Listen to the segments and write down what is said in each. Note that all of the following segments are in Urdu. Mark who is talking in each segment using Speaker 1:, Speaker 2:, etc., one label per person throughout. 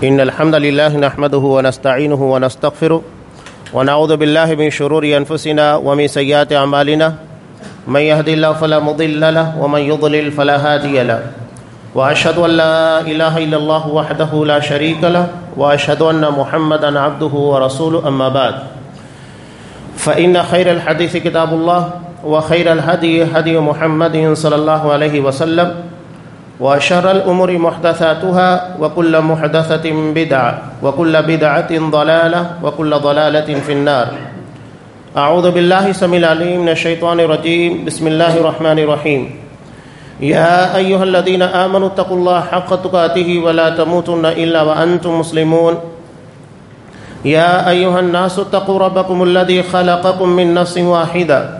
Speaker 1: إن الحمد لله نحمده ونستعينه ونستغفره ونعوذ بالله من شرور أنفسنا ومن سيئات أعمالنا. من يهدي الله فلا مضل له ومن يضلل فلا هادي له. وأشهد أن لا إله إلا الله وحده لا شريك له وأشهد أن محمدا عبده ورسوله. أما بعد، فإن خير الحديث كتاب الله وخير الهدي هدي محمد صلى الله عليه وسلم. وشر الأمور محدثاتها وكل محدثة بدعة وكل بدعة ضلالة وكل ضلالة في النار. أعوذ بالله سميع العليم من الشيطان الرجيم. بسم الله الرحمن الرحيم. يا أيها الذين آمنوا اتقوا الله حق تقاته ولا تموتن إلا وأنتم مسلمون. يا أيها الناس اتقوا ربكم الذي خلقكم من نفس واحدة.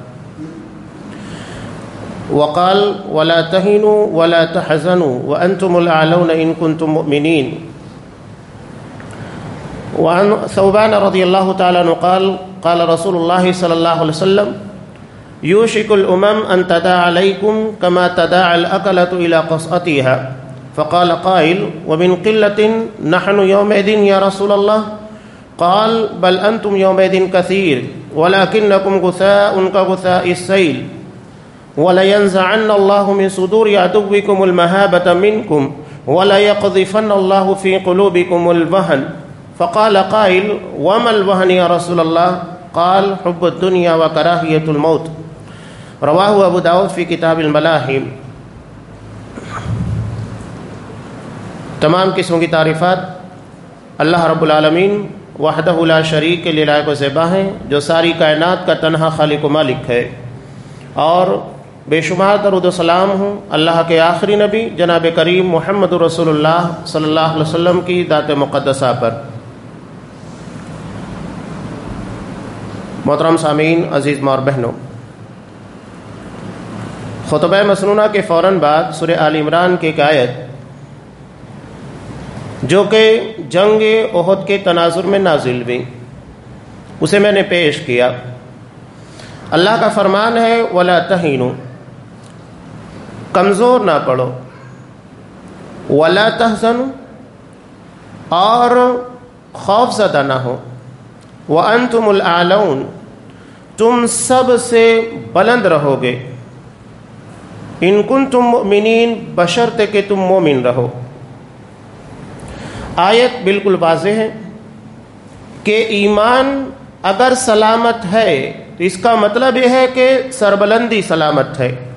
Speaker 1: وقال ولا تهنوا ولا تحزنوا وأنتم الأعلون إن كنتم مؤمنين. وعن ثوبان رضي الله تعالى عنه قال قال رسول الله صلى الله عليه وسلم، يوشك الأمم أن تداعى عليكم كما تداعى الأكلة إلى قصأتها. فقال قائل، ومن قلة نحن يومئذ يا رسول الله؟ قال، بل أنتم يومئذ كثير، ولكنكم غثاء كغثاء السيل. ولينزعن الله من صدور عدوكم المهابة منكم وليقذفن الله في قلوبكم الوهن فقال قائل، وما الوهن يا رسول الله؟ قال، حب الدنيا وكراهية الموت. رواه ابو داود فی کتاب الملاحم. تمام قسم کی تعریفات. اللہ رب العالمین وحدہ لا شریک کے لائق و زیبا ہیں جو ساری کائنات کا تنہا خالق و مالک ہے۔ اور بے شمار درود و سلام ہوں۔ اللہ کے آخری نبی جناب کریم محمد رسول اللہ صلی اللہ علیہ وسلم کی دات مقدسہ پر۔ محترم سامعین، عزیز مور بہنوں، خطبہ مسنونہ کے فوراً بعد سر عال عمران کی آیت، جو کہ جنگ عہد کے تناظر میں نازل ہوئی، اسے میں نے پیش کیا۔ اللہ کا فرمان ہے، ولا تہین کمزور نہ پڑو ولا تحسن اور خوف زدہ نہ ہو۔ وہ انتم العلون تم سب سے بلند رہو گے۔ ان کن تم مومنین بشرط کہ تم مومن رہو۔ آیت بالکل واضح ہے کہ ایمان اگر سلامت ہے، تو اس کا مطلب یہ ہے کہ سربلندی سلامت ہے۔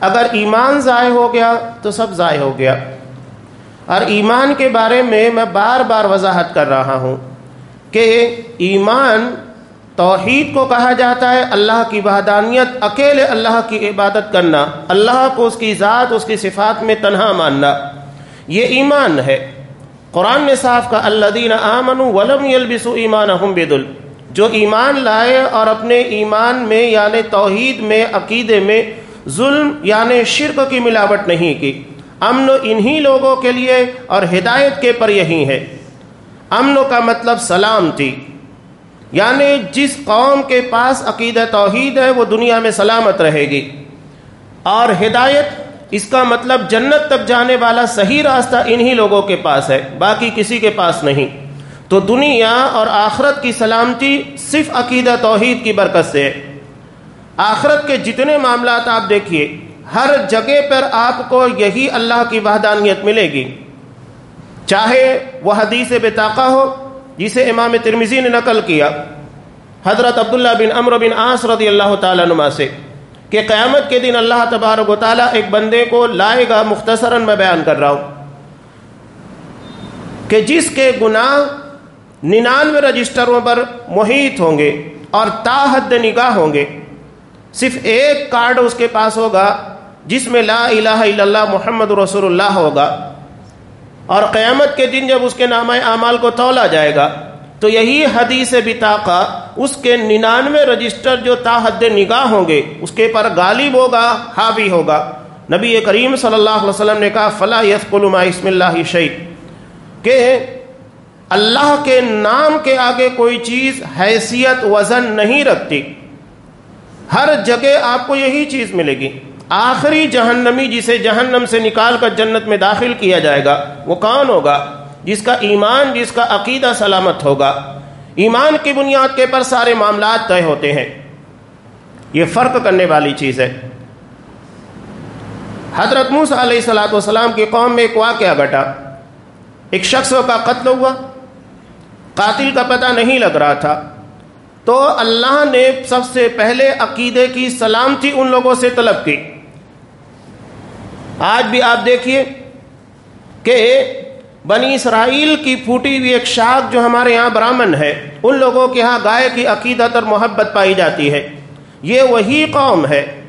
Speaker 1: اگر ایمان ضائع ہو گیا تو سب ضائع ہو گیا۔ اور ایمان کے بارے میں میں بار بار وضاحت کر رہا ہوں کہ ایمان توحید کو کہا جاتا ہے، اللہ کی وحدانیت، اکیلے اللہ کی عبادت کرنا، اللہ کو اس کی ذات، اس کی صفات میں تنہا ماننا، یہ ایمان ہے۔ قرآن نے صاف کا اللہ دین آمن ولم یلبسو ایمان بدل جو ایمان لائے اور اپنے ایمان میں یعنی توحید میں، عقیدے میں ظلم یعنی شرک کی ملاوٹ نہیں کی۔ امن انہی لوگوں کے لیے اور ہدایت کے پر یہی ہے۔ امن کا مطلب سلام تھی۔ یعنی جس قوم کے پاس عقید توحید ہے، وہ دنیا میں سلامت رہے گی۔ اور ہدایت، اس کا مطلب جنت تک جانے والا صحیح راستہ انہی لوگوں کے پاس ہے، باقی کسی کے پاس نہیں۔ تو دنیا اور آخرت کی سلامتی صرف عقیدہ توحید کی برکت سے ہے۔ آخرت کے جتنے معاملات آپ دیکھیے، ہر جگہ پر آپ کو یہی اللہ کی وحدانیت ملے گی۔ چاہے وہ حدیث بتاقا ہو، جسے امام ترمیزی نے نقل کیا، حضرت عبداللہ بن امر بن آس رضی اللہ تعالیٰ نما سے، کہ قیامت کے دن اللہ تبارک و تعالیٰ ایک بندے کو لائے گا مختصراً میں بیان کر رہا ہوں۔ کہ جس کے گناہ ننانوے رجسٹروں پر محیط ہوں گے اور تاحد نگاہ ہوں گے صرف ایک کارڈ اس کے پاس ہوگا جس میں لا الہ الا اللہ محمد رسول اللہ ہوگا اور قیامت کے دن جب اس کے نامہ اعمال کو تولا جائے گا تو یہی حدیث بتاقا اس کے ننانوے رجسٹر جو تا حد نگاہ ہوں گے، اس کے پر غالب ہوگا، حاوی ہوگا۔ نبی کریم صلی اللہ علیہ وسلم نے کہا فلاں یس ما اسم اللہ شعیب کہ اللہ کے نام کے آگے کوئی چیز، حیثیت، وزن نہیں رکھتی۔ ہر جگہ آپ کو یہی چیز ملے گی۔ آخری جہنمی جسے جہنم سے نکال کر جنت میں داخل کیا جائے گا، وہ کون ہوگا؟ جس کا ایمان، جس کا عقیدہ سلامت ہوگا۔ ایمان کی بنیاد کے پر سارے معاملات طے ہوتے ہیں۔ یہ فرق کرنے والی چیز ہے۔ حضرت موس علیہ السلاۃ والسلام کی قوم میں ایک واقعہ گھٹا۔ ایک شخص کا قتل ہوا۔ قاتل کا پتہ نہیں لگ رہا تھا۔ تو اللہ نے سب سے پہلے عقیدے کی سلامتی ان لوگوں سے طلب کی۔ آج بھی آپ دیکھیے کہ بنی اسرائیل کی پھوٹی ہوئی ایک شاخ جو ہمارے یہاں برامن ہے، ان لوگوں کے ہاں گائے کی عقیدت اور محبت پائی جاتی ہے۔ یہ وہی قوم ہے۔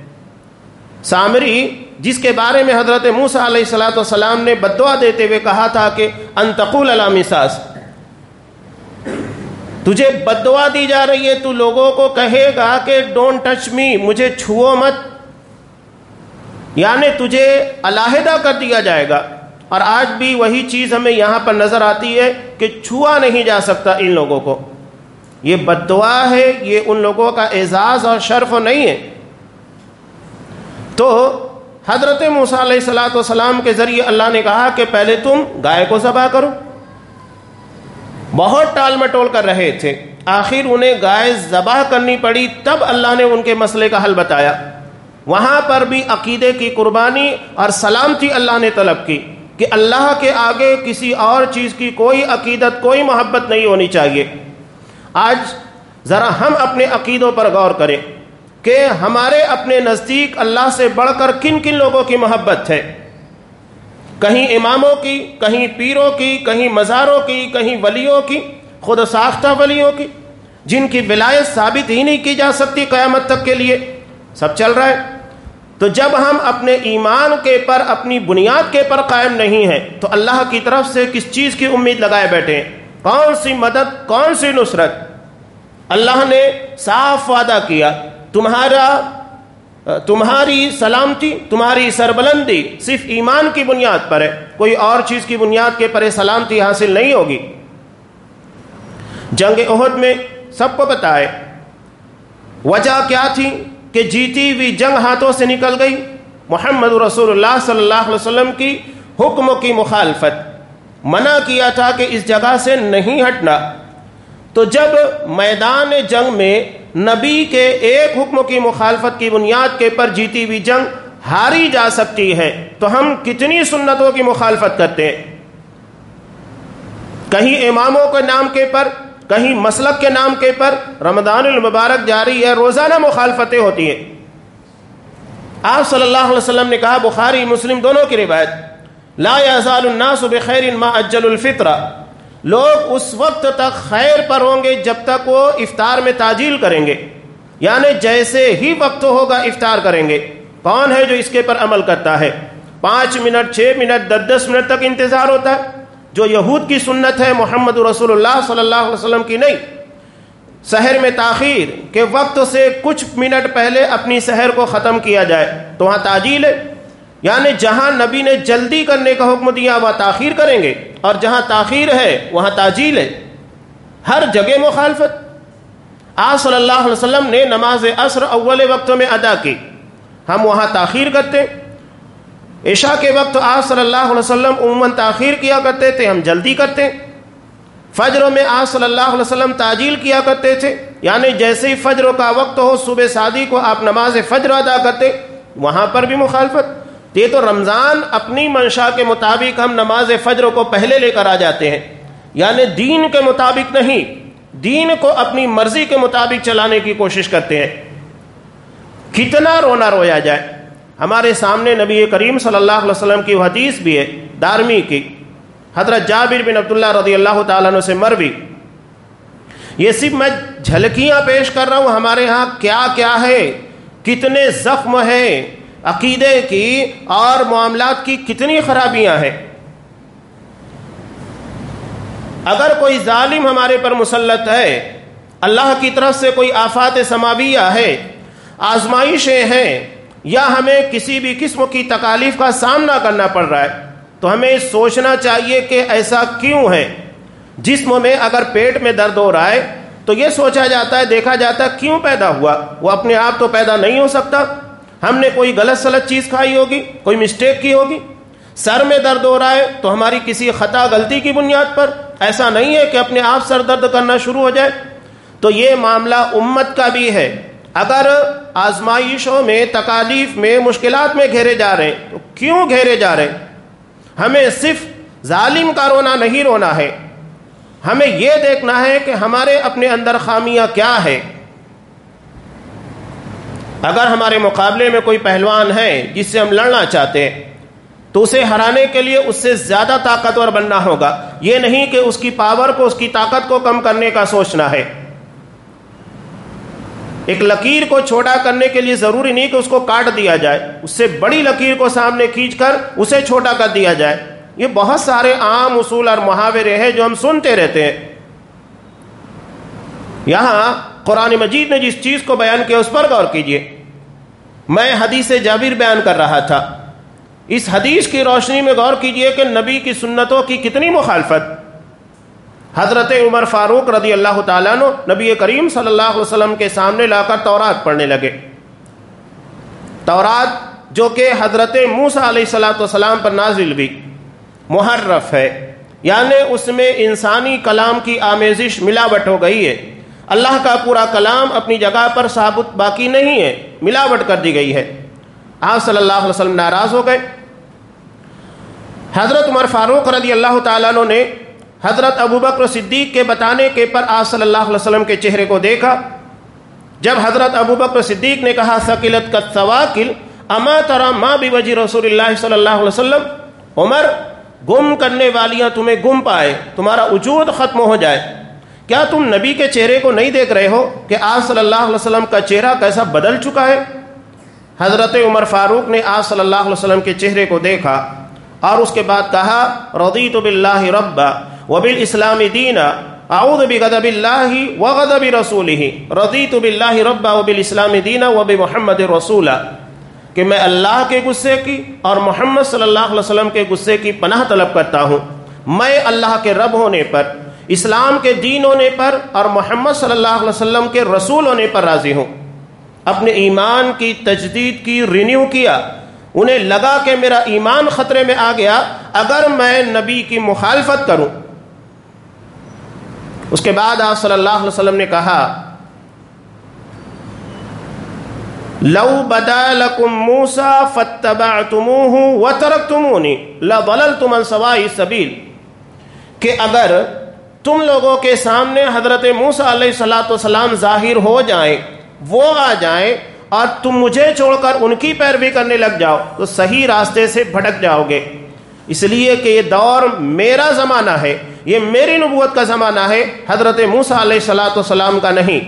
Speaker 1: سامری، جس کے بارے میں حضرت موسا علیہ السلاۃ والسلام نے بدعا دیتے ہوئے کہا تھا کہ انتقول علامساس تجھے بدعا دی جا رہی ہے، تو لوگوں کو کہے گا کہ ڈونٹ ٹچ می مجھے چھو مت۔ یعنی تجھے علیحدہ کر دیا جائے گا۔ اور آج بھی وہی چیز ہمیں یہاں پر نظر آتی ہے کہ چھوا نہیں جا سکتا ان لوگوں کو۔ یہ بد دعا ہے، یہ ان لوگوں کا اعزاز اور شرف نہیں ہے۔ تو حضرت موسیٰ علیہ السلاۃ والسلام کے ذریعے اللہ نے کہا کہ پہلے تم گائے کو ذبح کرو۔ بہت ٹال مٹول کر رہے تھے۔ آخر انہیں گائے ذبح کرنی پڑی، تب اللہ نے ان کے مسئلے کا حل بتایا۔ وہاں پر بھی عقیدے کی قربانی اور سلامتی اللہ نے طلب کی کہ اللہ کے آگے کسی اور چیز کی کوئی عقیدت، کوئی محبت نہیں ہونی چاہیے۔ آج ذرا ہم اپنے عقیدوں پر غور کریں کہ ہمارے اپنے نزدیک اللہ سے بڑھ کر کن کن لوگوں کی محبت ہے۔ کہیں اماموں کی، کہیں پیروں کی، کہیں مزاروں کی، کہیں ولیوں کی، خود ساختہ ولیوں کی، جن کی ولایت ثابت ہی نہیں کی جا سکتی قیامت تک کے لیے، سب چل رہا ہے۔ تو جب ہم اپنے ایمان کے پر، اپنی بنیاد کے پر قائم نہیں ہیں، تو اللہ کی طرف سے کس چیز کی امید لگائے بیٹھے ہیں؟ کون سی مدد، کون سی نصرت؟ اللہ نے صاف وعدہ کیا، تمہارا تمہاری سلامتی، تمہاری سربلندی صرف ایمان کی بنیاد پر ہے۔ کوئی اور چیز کی بنیاد کے پر سلامتی حاصل نہیں ہوگی۔ جنگ عہد میں سب کو پتا ہے۔ وجہ کیا تھی کہ جیتی ہوئی جنگ ہاتھوں سے نکل گئی؟ محمد رسول اللہ صلی اللہ علیہ وسلم کی حکم کی مخالفت۔ منع کیا تھا کہ اس جگہ سے نہیں ہٹنا۔ تو جب میدان جنگ میں نبی کے ایک حکم کی مخالفت کی بنیاد کے پر جیتی ہوئی جنگ ہاری جا سکتی ہے۔ تو ہم کتنی سنتوں کی مخالفت کرتے ہیں؟ کہیں اماموں کے نام کے پر، کہیں مسلک کے نام کے پر رمضان المبارک جاری ہے، روزانہ مخالفتیں ہوتی ہیں۔ آپ صلی اللہ علیہ وسلم نے کہا، بخاری، مسلم دونوں کی روایت، لا يزال الناس بخیر ما اجل الفطرہ۔ لوگ اس وقت تک خیر پر ہوں گے جب تک وہ افطار میں تاجیل کریں گے۔ یعنی جیسے ہی وقت ہوگا افطار کریں گے۔ کون ہے جو اس کے پر عمل کرتا ہے؟ پانچ منٹ، چھ منٹ، دس دس منٹ تک انتظار ہوتا ہے۔ جو یہود کی سنت ہے، محمد رسول اللہ صلی اللہ علیہ وسلم کی نہیں۔ سحر میں تاخیر کے وقت سے کچھ منٹ پہلے اپنی سحر کو ختم کیا جائے۔ تو وہاں تاجیل ہے۔ یعنی جہاں نبی نے جلدی کرنے کا حکم دیا، وہاں تاخیر کریں گے۔ اور جہاں تاخیر ہے، وہاں تاجیل ہے۔ ہر جگہ مخالفت۔ آج صلی اللہ علیہ وسلم نے نماز عصر اول وقت میں ادا کی۔ ہم وہاں تاخیر کرتے۔ عشاء کے وقت آج صلی اللہ علیہ وسلم عموماً تاخیر کیا کرتے تھے، ہم جلدی کرتے۔ فجروں میں آج صلی اللہ علیہ وسلم تاجیل کیا کرتے تھے۔ یعنی جیسے ہی فجروں کا وقت ہو، صبح شادی کو آپ نماز فجر ادا کرتے، وہاں پر بھی مخالفت۔ یہ تو رمضان اپنی منشا کے مطابق ہم نماز فجر کو پہلے لے کر آ جاتے ہیں۔ یعنی دین کے مطابق نہیں، دین کو اپنی مرضی کے مطابق چلانے کی کوشش کرتے ہیں۔ کتنا رونا رویا جائے۔ ہمارے سامنے نبی کریم صلی اللہ علیہ وسلم کی حدیث بھی ہے، دارمی کی۔ حضرت جابر بن عبداللہ رضی اللہ تعالیٰ عنہ سے مروی۔ یہ صرف میں جھلکیاں پیش کر رہا ہوں، ہمارے ہاں کیا کیا ہے، کتنے زخم ہیں۔ عقیدے کی اور معاملات کی کتنی خرابیاں ہیں۔ اگر کوئی ظالم ہمارے پر مسلط ہے، اللہ کی طرف سے کوئی آفات سماویہ ہے، آزمائشیں ہیں، یا ہمیں کسی بھی قسم کی تکالیف کا سامنا کرنا پڑ رہا ہے، تو ہمیں سوچنا چاہیے کہ ایسا کیوں ہے۔ جسم میں اگر پیٹ میں درد ہو رہا ہے، تو یہ سوچا جاتا ہے، دیکھا جاتا ہے کیوں پیدا ہوا۔ وہ اپنے آپ تو پیدا نہیں ہو سکتا۔ ہم نے کوئی غلط سلط چیز کھائی ہوگی، کوئی مسٹیک کی ہوگی؟ سر میں درد ہو رہا ہے تو ہماری کسی خطا غلطی کی بنیاد پر ایسا نہیں ہے کہ اپنے آپ سر درد کرنا شروع ہو جائے۔ تو یہ معاملہ امت کا بھی ہے۔ اگر آزمائشوں میں، تکالیف میں، مشکلات میں گھیرے جا رہے ہیں، تو کیوں گھیرے جا رہے ہیں؟ ہمیں صرف ظالم کا رونا نہیں رونا ہے۔ ہمیں یہ دیکھنا ہے کہ ہمارے اپنے اندر خامیاں کیا ہے اگر ہمارے مقابلے میں کوئی پہلوان ہے جس سے ہم لڑنا چاہتے ہیں تو اسے ہرانے کے لیے اس سے زیادہ طاقتور بننا ہوگا۔ یہ نہیں کہ اس کی پاور کو، اس کی طاقت کو کم کرنے کا سوچنا ہے۔ ایک لکیر کو چھوٹا کرنے کے لیے ضروری نہیں کہ اس کو کاٹ دیا جائے۔ اس سے بڑی لکیر کو سامنے کھینچ کر اسے چھوٹا کر دیا جائے۔ یہ بہت سارے عام اصول اور محاورے ہیں جو ہم سنتے رہتے ہیں۔ یہاں قرآن مجید نے جس چیز کو بیان کیا اس پر غور کیجیے میں حدیث جابر بیان کر رہا تھا۔ اس حدیث کی روشنی میں غور کیجیے کہ نبی کی سنتوں کی کتنی مخالفت۔ حضرت عمر فاروق رضی اللہ تعالیٰ نو نبی کریم صلی اللہ علیہ وسلم کے سامنے لا کر تورات پڑھنے لگے۔ تورات جو کہ حضرت موسا علیہ السلاۃ والسلام پر نازل بھی محرف ہے۔ یعنی اس میں انسانی کلام کی آمیزش ملاوٹ ہو گئی ہے۔ اللہ کا پورا کلام اپنی جگہ پر ثابت باقی نہیں ہے، ملاوٹ کر دی گئی ہے۔ آپ صلی اللہ علیہ وسلم ناراض ہو گئے۔ حضرت عمر فاروق رضی اللہ تعالیٰ نے حضرت ابو بکر صدیق کے بتانے کے پر آپ صلی اللہ علیہ وسلم کے چہرے کو دیکھا۔ جب حضرت ابو بکر صدیق نے کہا، ثقلت کا ثواکل اما ترا ماں بھی وجی رسول اللہ صلی اللہ علیہ وسلم؟ عمر، گم کرنے والیاں تمہیں گم پائے، تمہارا وجود ختم ہو جائے۔ کیا تم نبی کے چہرے کو نہیں دیکھ رہے ہو کہ آپ صلی اللہ علیہ وسلم کا چہرہ کیسا بدل چکا ہے؟ حضرت عمر فاروق نے آپ صلی اللہ علیہ وسلم کے چہرے کو دیکھا اور اس کے بعد کہا، رضیت باللہ ربا وبل اسلام دینا، اعوذ بغضب اللہ وغضب رسولہ، رضیت باللہ ربا وبل اسلام دینا وب محمد رسولہ، کہ میں اللہ کے غصے کی اور محمد صلی اللہ علیہ وسلم کے غصے کی پناہ طلب کرتا ہوں۔ میں اللہ کے رب ہونے پر اسلام کے دین ہونے پر اور محمد صلی اللہ علیہ وسلم کے رسول ہونے پر راضی ہوں۔ اپنے ایمان کی تجدید کی، رینیو کیا۔ انہیں لگا کہ میرا ایمان خطرے میں آ گیا، اگر میں نبی کی مخالفت کروں۔ اس کے بعد آپ صلی اللہ علیہ وسلم نے کہا، لو بدا لکم موسا فتبا تم و ترک تمونی لل سوائی سبیل کہ اگر تم لوگوں کے سامنے حضرت موسا علیہ السلاۃ وسلام ظاہر ہو جائیں، وہ آ جائیں اور تم مجھے چھوڑ کر ان کی پیروی کرنے لگ جاؤ، تو صحیح راستے سے بھٹک جاؤ گے۔ اس لیے کہ یہ دور میرا زمانہ ہے، یہ میری نبوت کا زمانہ ہے، حضرت موسا علیہ السلاۃ والسلام کا نہیں۔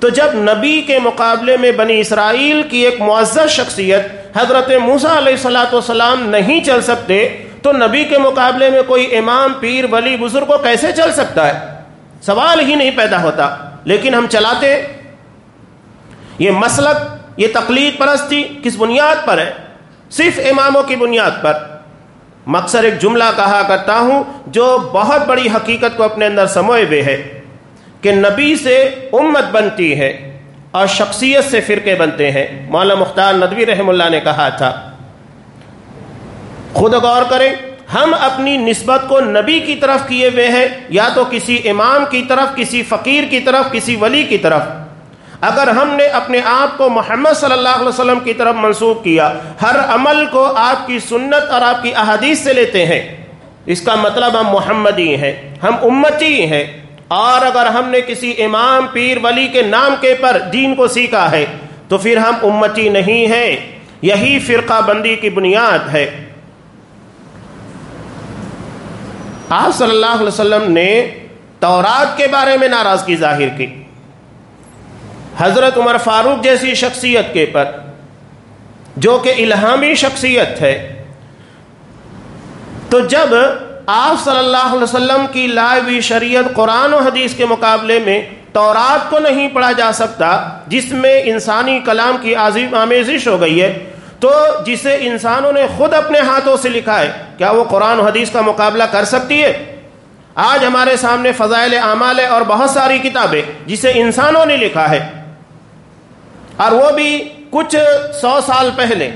Speaker 1: تو جب نبی کے مقابلے میں بنی اسرائیل کی ایک معزز شخصیت حضرت موسا علیہ السلاۃ والسلام نہیں چل سکتے تو نبی کے مقابلے میں کوئی امام، پیر، ولی، بزرگ کو کیسے چل سکتا ہے؟ سوال ہی نہیں پیدا ہوتا، لیکن ہم چلاتے۔ یہ مسلک، یہ تقلید پرستی کس بنیاد پر ہے؟ صرف اماموں کی بنیاد پر۔ مقصر ایک جملہ کہا کرتا ہوں، جو بہت بڑی حقیقت کو اپنے اندر سموئے ہوئے ہے، کہ نبی سے امت بنتی ہے اور شخصیت سے فرقے بنتے ہیں۔ مولانا مختار ندوی رحم اللہ نے کہا تھا خود غور کریں، ہم اپنی نسبت کو نبی کی طرف کیے ہوئے ہیں، یا تو کسی امام کی طرف، کسی فقیر کی طرف، کسی ولی کی طرف۔ اگر ہم نے اپنے آپ کو محمد صلی اللہ علیہ وسلم کی طرف منسوخ کیا، ہر عمل کو آپ کی سنت اور آپ کی احادیث سے لیتے ہیں۔ اس کا مطلب ہم محمدی ہیں، ہم امتی ہیں۔ اور اگر ہم نے کسی امام، پیر، ولی کے نام کے پر دین کو سیکھا ہے، تو پھر ہم امتی نہیں ہیں۔ یہی فرقہ بندی کی بنیاد ہے۔ آپ صلی اللہ علیہ وسلم نے تورات کے بارے میں ناراضگی ظاہر کی۔ حضرت عمر فاروق جیسی شخصیت کے پر، جو کہ الہامی شخصیت ہے۔ تو جب آپ صلی اللہ علیہ وسلم کی لائیوی شریعت قرآن و حدیث کے مقابلے میں تورات کو نہیں پڑھا جا سکتا، جس میں انسانی کلام کی عظیم آمیزش ہو گئی ہے تو جسے انسانوں نے خود اپنے ہاتھوں سے لکھا ہے، کیا وہ قرآن و حدیث کا مقابلہ کر سکتی ہے؟ آج ہمارے سامنے فضائل اعمال ہے اور بہت ساری کتابیں جسے انسانوں نے لکھا ہے۔ اور وہ بھی کچھ سو سال پہلے۔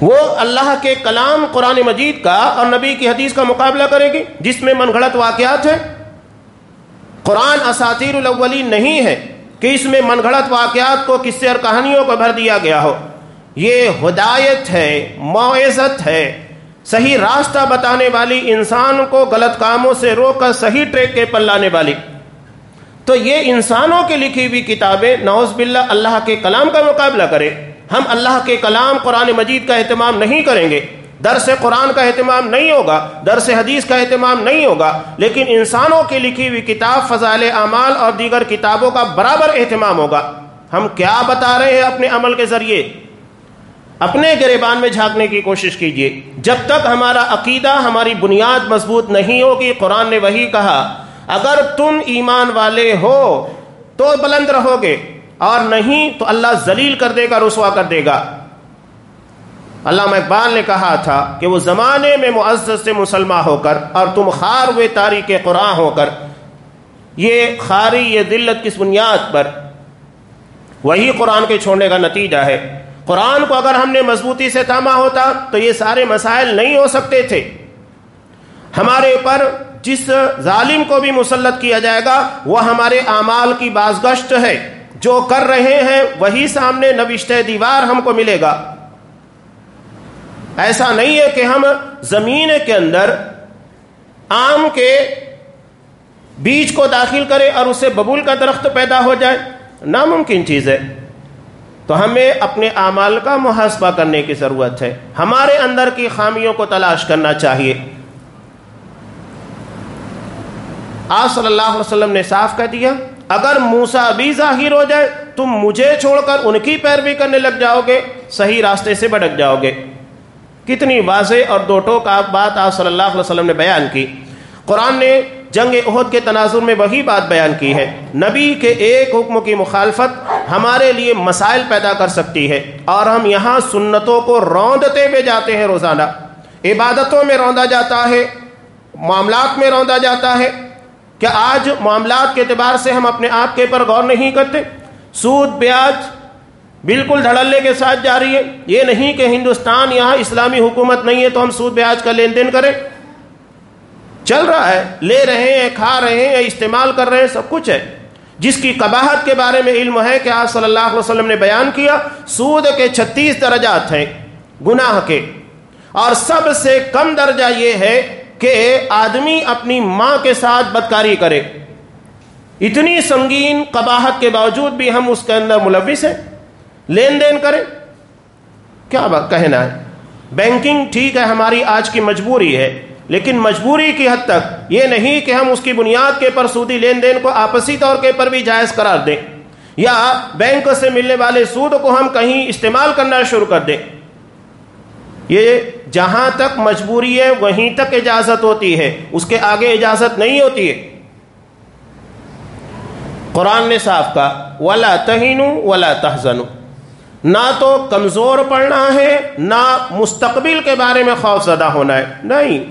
Speaker 1: وہ اللہ کے کلام قرآن مجید کا اور نبی کی حدیث کا مقابلہ کرے گی، جس میں من گھڑت واقعات ہیں۔ قرآن اساتیر الاولین نہیں ہے۔ کہ اس میں من گھڑت واقعات کو کس سے اور کہانیوں کو بھر دیا گیا ہو۔ یہ ہدایت ہے معزت ہے۔ صحیح راستہ بتانے والی انسان کو غلط کاموں سے روک کر صحیح ٹریک کے پر لانے والی۔ تو یہ انسانوں کی لکھی ہوئی کتابیں نوز باللہ اللہ کے کلام کا مقابلہ کرے ہم اللہ کے کلام قرآن مجید کا اہتمام نہیں کریں گے۔ درس قرآن کا اہتمام نہیں ہوگا درس حدیث کا اہتمام نہیں ہوگا، لیکن انسانوں کی لکھی ہوئی کتاب، فضائل اعمال اور دیگر کتابوں کا برابر اہتمام ہوگا۔ ہم کیا بتا رہے ہیں اپنے عمل کے ذریعے؟ اپنے گریبان میں جھانکنے کی کوشش کیجیے جب تک ہمارا عقیدہ، ہماری بنیاد مضبوط نہیں ہوگی، قرآن نے وہی کہا، اگر تم ایمان والے ہو تو بلند رہو گے، اور نہیں تو اللہ ذلیل کر دے گا، رسوا کر دے گا۔ علامہ اقبال نے کہا تھا کہ وہ زمانے میں معزز سے مسلمان ہو کر اور تم خار ہوئے تاریخ قرآن ہو کر، یہ خاری، یہ دلت کس بنیاد پر؟ وہی قرآن کے چھوڑنے کا نتیجہ ہے۔ قرآن کو اگر ہم نے مضبوطی سے تھاما ہوتا تو یہ سارے مسائل نہیں ہو سکتے تھے۔ ہمارے اوپر جس ظالم کو بھی مسلط کیا جائے گا، وہ ہمارے اعمال کی بازگشت ہے۔ جو کر رہے ہیں، وہی سامنے نوشت دیوار ہم کو ملے گا۔ ایسا نہیں ہے کہ ہم زمین کے اندر آم کے بیج کو داخل کرے اور اسے ببول کا درخت پیدا ہو جائے۔ ناممکن چیز ہے۔ تو ہمیں اپنے اعمال کا محاسبہ کرنے کی ضرورت ہے۔ ہمارے اندر کی خامیوں کو تلاش کرنا چاہیے۔ آپ صلی اللہ علیہ وسلم نے صاف کہہ دیا، اگر موسا بھی ظاہر ہو جائے، تم مجھے چھوڑ کر ان کی پیروی کرنے لگ جاؤ گے، صحیح راستے سے بھٹک جاؤ گے۔ کتنی واضح اور دو ٹوک آپ بات آپ صلی اللہ علیہ وسلم نے بیان کی۔ قرآن نے جنگ عہد کے تناظر میں وہی بات بیان کی ہے۔ نبی کے ایک حکم کی مخالفت ہمارے لیے مسائل پیدا کر سکتی ہے اور ہم یہاں سنتوں کو روندتے ہوئے جاتے ہیں روزانہ۔ عبادتوں میں روندا جاتا ہے، معاملات میں روندا جاتا ہے۔ کیا آج معاملات کے اعتبار سے ہم اپنے آپ کے پر غور نہیں کرتے؟ سود بیاج بالکل دھڑلے کے ساتھ جاری ہے۔ یہ نہیں کہ ہندوستان یہاں اسلامی حکومت نہیں ہے تو ہم سود بیاج کا لین دین کریں۔ چل رہا ہے، لے رہے ہیں، کھا رہے ہیں، استعمال کر رہے ہیں، سب کچھ ہے۔ جس کی قباحت کے بارے میں علم ہے کہ آپ صلی اللہ علیہ وسلم نے بیان کیا، سود کے چھتیس درجات ہیں، گناہ کے۔ اور سب سے کم درجہ یہ ہے کہ آدمی اپنی ماں کے ساتھ بدکاری کرے۔ اتنی سنگین قباحت کے باوجود بھی ہم اس کے اندر ملوث ہیں۔ لین دین کریں کیا کہنا ہے؟ بینکنگ ٹھیک ہے، ہماری آج کی مجبوری ہے، لیکن مجبوری کی حد تک یہ نہیں کہ ہم اس کی بنیاد کے پر سودی لین دین کو آپسی طور کے پر بھی جائز قرار دیں، یا بینک سے ملنے والے سود کو ہم کہیں استعمال کرنا شروع کر دیں۔ یہ جہاں تک مجبوری ہے، وہیں تک اجازت ہوتی ہے۔ اس کے آگے اجازت نہیں ہوتی ہے۔ قرآن نے صاف کہا، ولا تہین ولا تحزن نہ تو کمزور پڑنا ہے، نہ مستقبل کے بارے میں خوف زدہ ہونا ہے۔ نہیں۔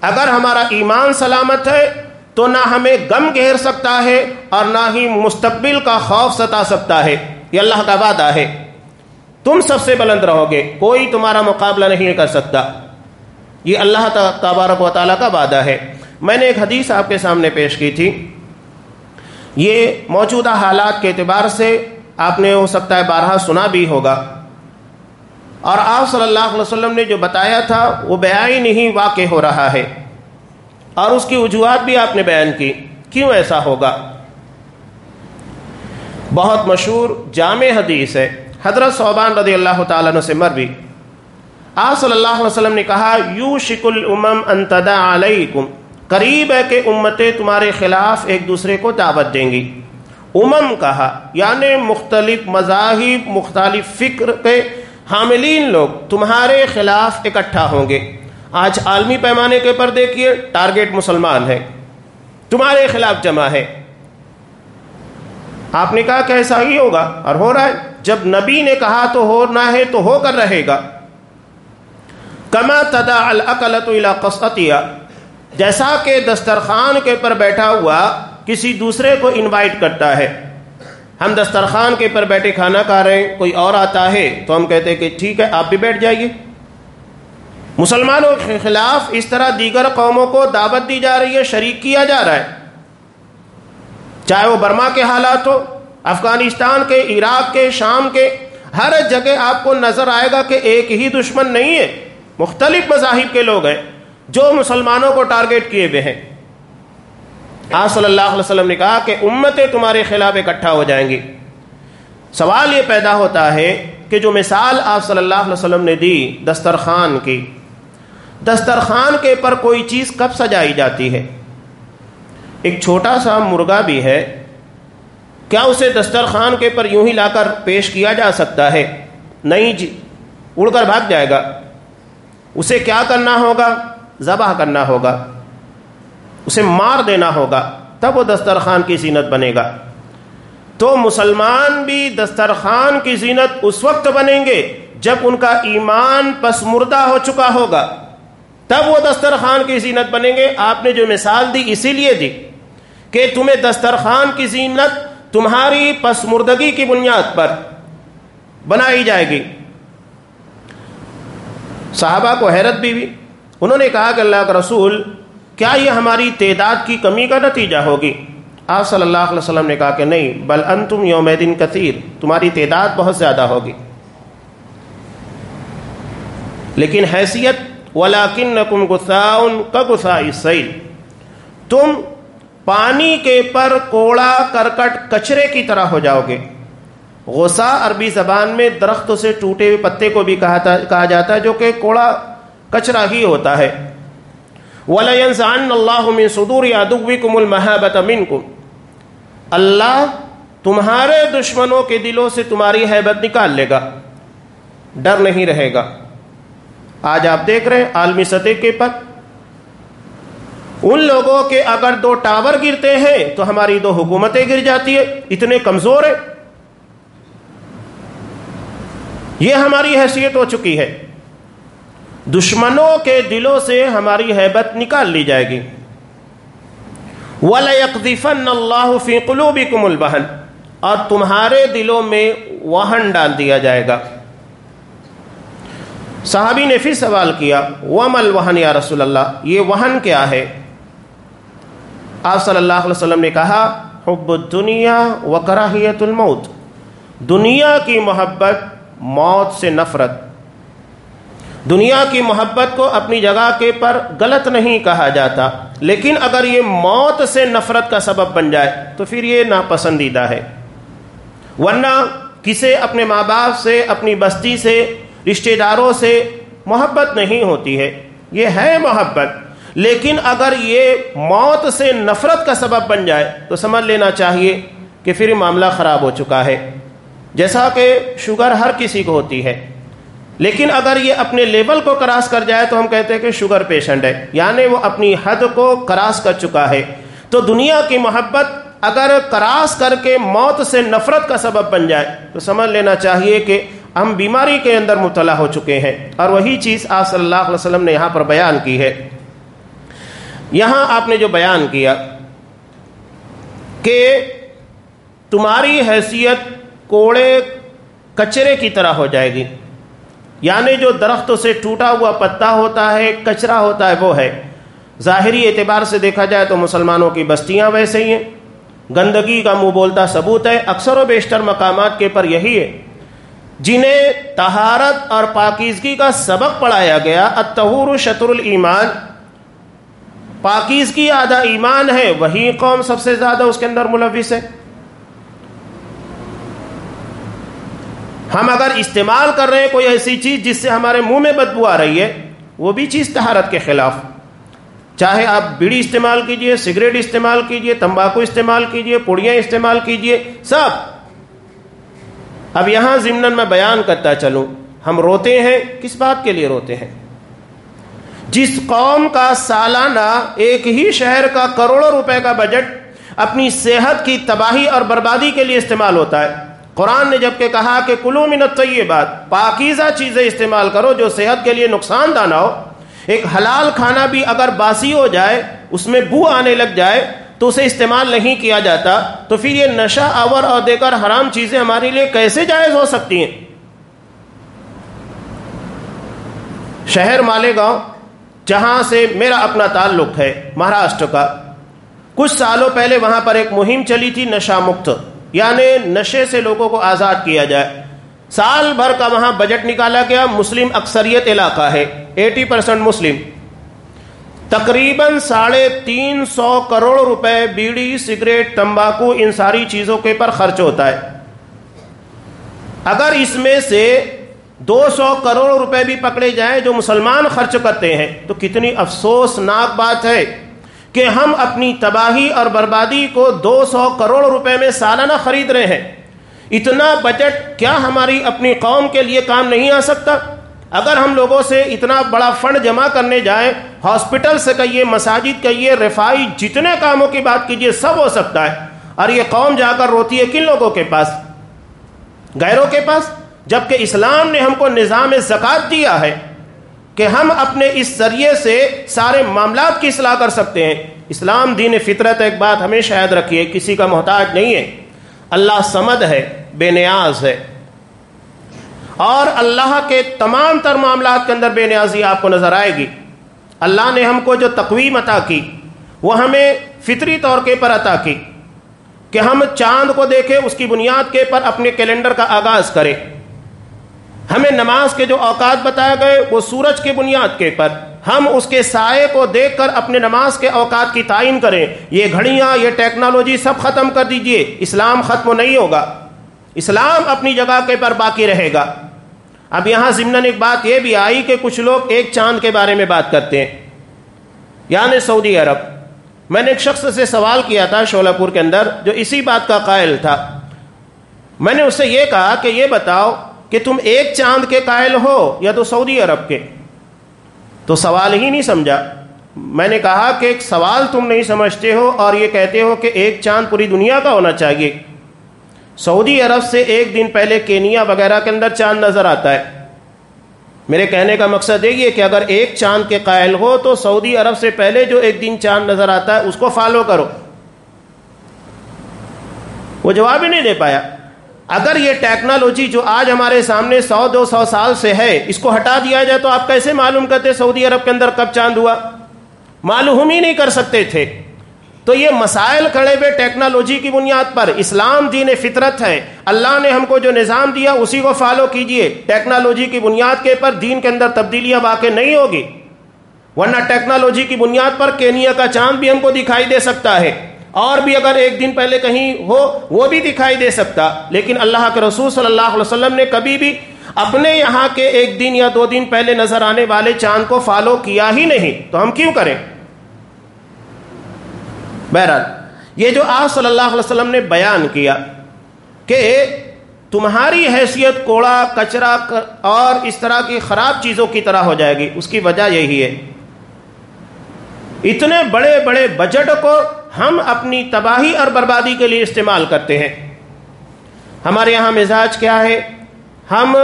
Speaker 1: اگر ہمارا ایمان سلامت ہے، تو نہ ہمیں غم گھیر سکتا ہے اور نہ ہی مستقبل کا خوف ستا سکتا ہے۔ یہ اللہ کا وعدہ ہے۔ تم سب سے بلند رہو گے۔ کوئی تمہارا مقابلہ نہیں کر سکتا۔ یہ اللہ تبارک و تعالیٰ کا وعدہ ہے۔ میں نے ایک حدیث آپ کے سامنے پیش کی تھی۔ یہ موجودہ حالات کے اعتبار سے آپ نے ہو سکتا ہے بارہ سنا بھی ہوگا۔ اور آپ صلی اللہ علیہ وسلم نے جو بتایا تھا، وہ بیان نہیں واقع ہو رہا ہے۔ اور اس کی وجوہات بھی آپ نے بیان کی۔ کیوں ایسا ہوگا؟ بہت مشہور جامع حدیث ہے۔ حضرت صوبان رضی اللہ تعالیٰ عنہ سے مروی۔ آپ صلی اللہ علیہ وسلم نے کہا یو شک الامم انتدا علیکم۔ قریب ہے کہ امتیں تمہارے خلاف ایک دوسرے کو دعوت دیں گی۔ امم کہا یعنی مختلف مذاہب، مختلف فکر کے حاملین لوگ تمہارے خلاف اکٹھا ہوں گے۔ آج عالمی پیمانے کے پر دیکھیے، ٹارگیٹ مسلمان ہے، تمہارے خلاف جمع ہے۔ آپ نے کہا کہ ایسا ہی ہوگا، اور ہو رہا ہے۔ جب نبی نے کہا تو ہونا ہے تو ہو کر رہے گا۔ کما تدا العقلت قسطیہ جیسا کہ دسترخوان کے پر بیٹھا ہوا کسی دوسرے کو انوائٹ کرتا ہے۔ ہم دسترخوان کے پر بیٹھے کھانا کھا رہے ہیں، کوئی اور آتا ہے تو ہم کہتے ہیں کہ ٹھیک ہے، آپ بھی بیٹھ جائیے۔ مسلمانوں کے خلاف اس طرح دیگر قوموں کو دعوت دی جا رہی ہے، شریک کیا جا رہا ہے۔ چاہے وہ برما کے حالات ہو، افغانستان کے، عراق کے، شام کے، ہر جگہ آپ کو نظر آئے گا کہ ایک ہی دشمن نہیں ہے۔ مختلف مذاہب کے لوگ ہیں جو مسلمانوں کو ٹارگیٹ کیے ہوئے ہیں۔ آج صلی اللہ علیہ وسلم نے کہا کہ امتیں تمہارے خلاف اکٹھا ہو جائیں گی۔ سوال یہ پیدا ہوتا ہے کہ جو مثال آپ صلی اللہ علیہ وسلم نے دی دسترخوان کی، دسترخوان کے پر کوئی چیز کب سجائی جاتی ہے؟ ایک چھوٹا سا مرغا بھی ہے۔ کیا اسے دسترخوان کے پر یوں ہی لا کر پیش کیا جا سکتا ہے؟ نہیں جی اڑ کر بھاگ جائے گا۔ اسے کیا کرنا ہوگا؟ ذبح کرنا ہوگا۔ اسے مار دینا ہوگا تب وہ دسترخوان کی زینت بنے گا۔ تو مسلمان بھی دسترخوان کی زینت اس وقت بنیں گے جب ان کا ایمان پسمردہ ہو چکا ہوگا۔ تب وہ دسترخوان کی زینت بنیں گے۔ آپ نے جو مثال دی اسی لیے دی کہ تمہیں دسترخوان کی زینت تمہاری پسمردگی کی بنیاد پر بنائی جائے گی۔ صحابہ کو حیرت بھی, بھی انہوں نے کہا کہ اللہ کا رسول کیا یہ ہماری تعداد کی کمی کا نتیجہ ہوگی؟ آپ صلی اللہ علیہ وسلم نے کہا کہ نہیں، بل ان تم یوم دن کثیر، تمہاری تعداد بہت زیادہ ہوگی۔ لیکن حیثیت ولاکن کم گساؤن کا گسا تم پانی کے پر کوڑا، کرکٹ، کچرے کی طرح ہو جاؤ گے۔ غصہ عربی زبان میں درختوں سے ٹوٹے ہوئے پتے کو بھی کہا جاتا ہے جو کہ کوڑا، کچرا ہی ہوتا ہے۔ اللہ صدور کم المحبت اللہ تمہارے دشمنوں کے دلوں سے تمہاری حیبت نکال لے گا۔ ڈر نہیں رہے گا۔ آج آپ دیکھ رہے ہیں عالمی سطح کے پر۔ ان لوگوں کے اگر دو ٹاور گرتے ہیں تو ہماری دو حکومتیں گر جاتی ہے اتنے کمزور ہیں۔ یہ ہماری حیثیت ہو چکی ہے۔ دشمنوں کے دلوں سے ہماری حیبت نکال لی جائے گی۔ وَلَيَقْذِفَنَّ اللَّهُ فِي قُلُوبِكُمُ الْبَحَنِ اور تمہارے دلوں میں وہن ڈال دیا جائے گا۔ صحابی نے پھر سوال کیا وَمَ الْوَحَنِ یا رسول اللہ یہ وہن کیا ہے؟ آپ صلی اللہ علیہ وسلم نے کہا، حب الدنیا و کراہیت الموت۔ دنیا کی محبت، موت سے نفرت۔ دنیا کی محبت کو اپنی جگہ کے پر غلط نہیں کہا جاتا، لیکن اگر یہ موت سے نفرت کا سبب بن جائے، تو پھر یہ ناپسندیدہ ہے۔ ورنہ کسے اپنے ماں باپ سے، اپنی بستی سے، رشتہ داروں سے محبت نہیں ہوتی ہے۔ یہ ہے محبت، لیکن اگر یہ موت سے نفرت کا سبب بن جائے، تو سمجھ لینا چاہیے کہ پھر معاملہ خراب ہو چکا ہے۔ جیسا کہ شوگر ہر کسی کو ہوتی ہے۔ لیکن اگر یہ اپنے لیول کو کراس کر جائے تو ہم کہتے ہیں کہ شوگر پیشنٹ ہے یعنی وہ اپنی حد کو کراس کر چکا ہے۔ تو دنیا کی محبت اگر کراس کر کے موت سے نفرت کا سبب بن جائے، تو سمجھ لینا چاہیے کہ ہم بیماری کے اندر مبتلا ہو چکے ہیں۔ اور وہی چیز آپ صلی اللہ علیہ وسلم نے یہاں پر بیان کی ہے۔ یہاں آپ نے جو بیان کیا کہ تمہاری حیثیت کوڑے کچرے کی طرح ہو جائے گی۔ یعنی جو درختوں سے ٹوٹا ہوا پتا ہوتا ہے، کچرا ہوتا ہے، وہ ہے۔ ظاہری اعتبار سے دیکھا جائے تو مسلمانوں کی بستیاں ویسے ہی ہیں۔ گندگی کا منہ بولتا ثبوت ہے، اکثر و بیشتر مقامات کے پر یہی ہے۔ جنہیں تہارت اور پاکیزگی کا سبق پڑھایا گیا اتہور شطر المان پاکیزگی آدھا ایمان ہے، وہی قوم سب سے زیادہ اس کے اندر ملوث ہے۔ ہم اگر استعمال کر رہے ہیں کوئی ایسی چیز جس سے ہمارے منہ میں بدبو آ رہی ہے، وہ بھی چیز تہارت کے خلاف۔ چاہے آپ بیڑی استعمال کیجیے، سگریٹ استعمال کیجیے، تمباکو استعمال کیجیے، پوڑیاں استعمال کیجیے، سب۔ اب یہاں ضمن میں بیان کرتا چلوں، ہم روتے ہیں، کس بات کے لیے روتے ہیں؟ جس قوم کا سالانہ ایک ہی شہر کا کروڑوں روپے کا بجٹ اپنی صحت کی تباہی اور بربادی کے لیے استعمال ہوتا ہے قرآن نے جبکہ کہا کہ کلو منت یہ بات پاکیزہ چیزیں استعمال کرو جو صحت کے لیے نقصان دہ نہ ہو۔ ایک حلال کھانا بھی اگر باسی ہو جائے، اس میں بو آنے لگ جائے، تو اسے استعمال نہیں کیا جاتا، تو پھر یہ نشہ آور اور دے کر حرام چیزیں ہمارے لیے کیسے جائز ہو سکتی ہیں؟ شہر مالیگاؤں، جہاں سے میرا اپنا تعلق ہے، مہاراشٹر کا۔ کچھ سالوں پہلے وہاں پر ایک مہم چلی تھی نشہ مکت۔ یعنی نشے سے لوگوں کو آزاد کیا جائے۔ سال بھر کا وہاں بجٹ نکالا گیا، مسلم اکثریت علاقہ ہے، ایٹی پرسینٹ مسلم۔ تقریباً ساڑھے تین سو کروڑ روپے بیڑی، سگریٹ، تمباکو، ان ساری چیزوں کے پر خرچ ہوتا ہے۔ اگر اس میں سے دو سو کروڑ روپے بھی پکڑے جائیں جو مسلمان خرچ کرتے ہیں، تو کتنی افسوسناک بات ہے۔ کہ ہم اپنی تباہی اور بربادی کو دو سو کروڑ روپے میں سالانہ خرید رہے ہیں۔ اتنا بجٹ کیا ہماری اپنی قوم کے لیے کام نہیں آ سکتا؟ اگر ہم لوگوں سے اتنا بڑا فنڈ جمع کرنے جائیں، ہاسپٹل سے کہیے، مساجد کہیے، رفائی، جتنے کاموں کی بات کیجیے، سب ہو سکتا ہے۔ اور یہ قوم جا کر روتی ہے کن لوگوں کے پاس؟ غیروں کے پاس؟ جبکہ اسلام نے ہم کو نظام زکات دیا ہے۔ کہ ہم اپنے اس ذریعے سے سارے معاملات کی اصلاح کر سکتے ہیں۔ اسلام دین فطرت ایک بات ہمیشہ یاد رکھیے، کسی کا محتاج نہیں ہے۔ اللہ سمد ہے، بے نیاز ہے۔ اور اللہ کے تمام تر معاملات کے اندر بے نیازی آپ کو نظر آئے گی۔ اللہ نے ہم کو جو تقویم عطا کی، وہ ہمیں فطری طور کے پر عطا کی۔ کہ ہم چاند کو دیکھیں، اس کی بنیاد کے پر اپنے کیلنڈر کا آغاز کریں۔ ہمیں نماز کے جو اوقات بتائے گئے، وہ سورج کی بنیاد کے پر۔ ہم اس کے سائے کو دیکھ کر اپنے نماز کے اوقات کی تعین کریں۔ یہ گھڑیاں، یہ ٹیکنالوجی سب ختم کر دیجیے۔ اسلام ختم نہیں ہوگا۔ اسلام اپنی جگہ کے پر باقی رہے گا۔ اب یہاں ضمن ایک بات یہ بھی آئی کہ کچھ لوگ ایک چاند کے بارے میں بات کرتے ہیں۔ یعنی سعودی عرب۔ میں نے ایک شخص سے سوال کیا تھا شولہ پور کے اندر جو اسی بات کا قائل تھا۔ میں نے اس سے یہ کہا کہ یہ بتاؤ کہ تم ایک چاند کے قائل ہو یا تو سعودی عرب کے؟ تو سوال ہی نہیں سمجھا۔ میں نے کہا کہ ایک سوال تم نہیں سمجھتے ہو اور یہ کہتے ہو کہ ایک چاند پوری دنیا کا ہونا چاہیے۔ سعودی عرب سے ایک دن پہلے کینیا وغیرہ کے اندر چاند نظر آتا ہے۔ میرے کہنے کا مقصد یہی ہے کہ اگر ایک چاند کے قائل ہو تو سعودی عرب سے پہلے جو ایک دن چاند نظر آتا ہے اس کو فالو کرو۔ وہ جواب ہی نہیں دے پایا۔ اگر یہ ٹیکنالوجی جو آج ہمارے سامنے سو دو سو سال سے ہے، اس کو ہٹا دیا جائے تو آپ کیسے معلوم کرتے سعودی عرب کے اندر کب چاند ہوا؟ معلوم ہی نہیں کر سکتے تھے۔ تو یہ مسائل کھڑے ہوئے ٹیکنالوجی کی بنیاد پر، اسلام دین فطرت ہے۔ اللہ نے ہم کو جو نظام دیا، اسی کو فالو کیجیے۔ ٹیکنالوجی کی بنیاد کے پر دین کے اندر تبدیلیاں واقع نہیں ہوگی۔ ورنہ ٹیکنالوجی کی بنیاد پر کینیا کا چاند بھی ہم کو دکھائی دے سکتا ہے۔ اور بھی اگر ایک دن پہلے کہیں ہو، وہ بھی دکھائی دے سکتا۔ لیکن اللہ کے رسول صلی اللہ علیہ وسلم نے کبھی بھی اپنے یہاں کے ایک دن یا دو دن پہلے نظر آنے والے چاند کو فالو کیا ہی نہیں۔ تو ہم کیوں کریں؟ بہرحال، یہ جو آپ صلی اللہ علیہ وسلم نے بیان کیا کہ تمہاری حیثیت کوڑا، کچرا اور اس طرح کی خراب چیزوں کی طرح ہو جائے گی۔ اس کی وجہ یہی ہے۔ اتنے بڑے بڑے بجٹ کو ہم اپنی تباہی اور بربادی کے لیے استعمال کرتے ہیں۔ ہمارے یہاں مزاج کیا ہے؟ ہم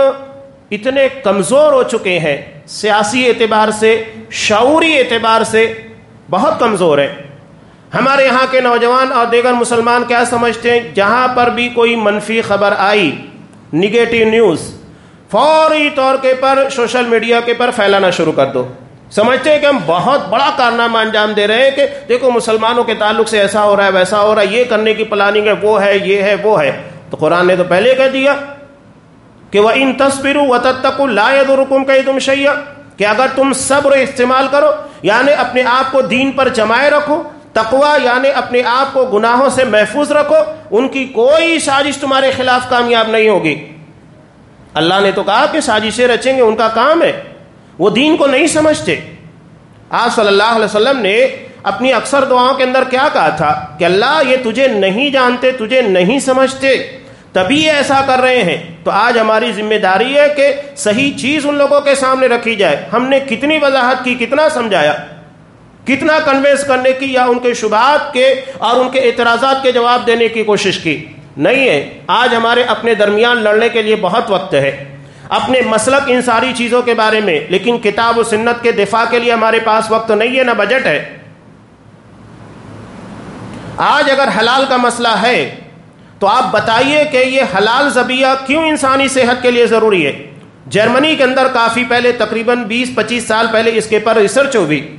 Speaker 1: اتنے کمزور ہو چکے ہیں، سیاسی اعتبار سے، شعوری اعتبار سے بہت کمزور ہیں۔ ہمارے یہاں کے نوجوان اور دیگر مسلمان کیا سمجھتے ہیں؟ جہاں پر بھی کوئی منفی خبر آئی، نگیٹو نیوز، فوری طور کے پر سوشل میڈیا کے پر پھیلانا شروع کر دو۔ سمجھتے ہیں کہ ہم بہت بڑا کارنامہ انجام دے رہے ہیں کہ دیکھو مسلمانوں کے تعلق سے ایسا ہو رہا ہے، ویسا ہو رہا ہے، یہ کرنے کی پلاننگ ہے، وہ ہے، یہ ہے، وہ ہے۔ تو قرآن نے تو پہلے کہہ دیا کہ وہ ان تصویر و تک لائے رکم کا تم شیا کہ اگر تم صبر استعمال کرو یعنی اپنے آپ کو دین پر جمائے رکھو تقوا یعنی اپنے آپ کو گناہوں سے محفوظ رکھو، ان کی کوئی سازش تمہارے خلاف کامیاب نہیں ہوگی۔ اللہ نے تو کہا کہ سازشیں رچیں گے، ان کا کام ہے۔ وہ دین کو نہیں سمجھتے۔ آپ صلی اللہ علیہ وسلم نے اپنی اکثر دعاؤں کے اندر کیا کہا تھا کہ اللہ یہ تجھے نہیں جانتے، تجھے نہیں سمجھتے، تبھی ایسا کر رہے ہیں۔ تو آج ہماری ذمہ داری ہے کہ صحیح چیز ان لوگوں کے سامنے رکھی جائے۔ ہم نے کتنی وضاحت کی، کتنا سمجھایا، کتنا کنوینس کرنے کی یا ان کے شبہات کے اور ان کے اعتراضات کے جواب دینے کی کوشش کی۔ نہیں ہے، آج ہمارے اپنے درمیان لڑنے کے لیے بہت وقت ہے۔ اپنے مسلک ان ساری چیزوں کے بارے میں، لیکن کتاب و سنت کے دفاع کے لیے ہمارے پاس وقت نہیں ہے، نہ بجٹ ہے۔ آج اگر حلال کا مسئلہ ہے، تو آپ بتائیے کہ یہ حلال زبیہ کیوں انسانی صحت کے لیے ضروری ہے؟ جرمنی کے اندر کافی پہلے تقریباً بیس، پچیس سال پہلے اس کے پر ریسرچ ہوئی